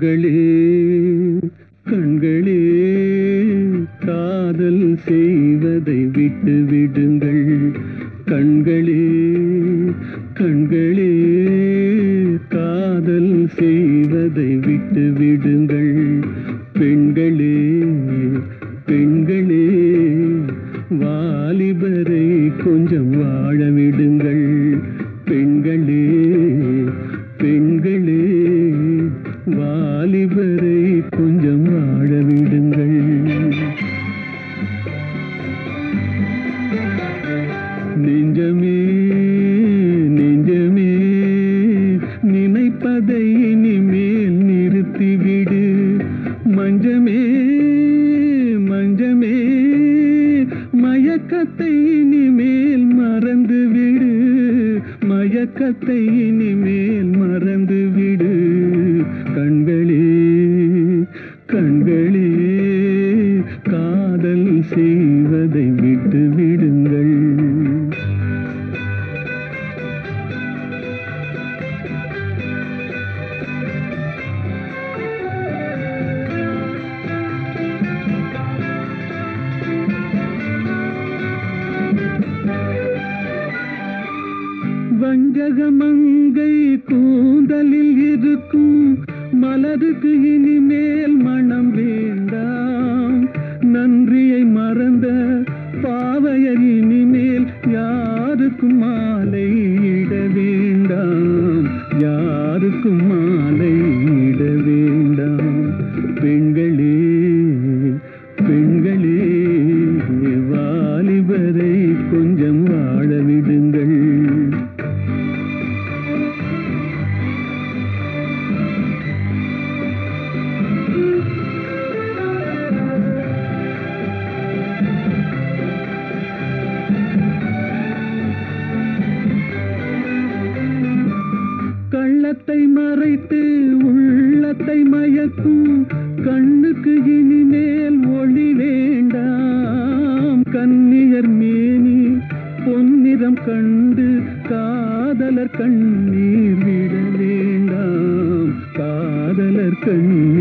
கண்களே கண்களே காதல் செய்வதை விட்டு விடுங்கள். கண்களே கண்களே காதல் செய்வதை விட்டு விடுங்கள். பெண்களே பெண்களே வாலிபரை கொஞ்சம் வாழ விடுங்கள். பெண்களே பெண் மஞ்சமே மஞ்சமே மயக்கத்தை இனிமேல் மறந்துவிடு மயக்கத்தை இனிமேல் மறந்துவிடு கண்களே கண்களே காதல் செய்வதை விட்டுவிடு விடுங்கள் வஞ்சகமங்கை கூந்தலில் இருக்கும் மலருக்கு இனிமேல் மனம் வேண்டாம். நன்றியை மறந்த பாவையர் இனிமேல் யாருக்கும் மாலை இட வேண்டாம். யாருக்கும் மறைத்து உள்ளத்தை மயக்கும் கண்ணுக்கு இனிமேல் ஒளி வேண்டாம். கன்னியர் மேனி பொன்னிறம் கண்டு காதலர் கண்ணீர் விட வேண்டாம். காதலர் கண்ணீர்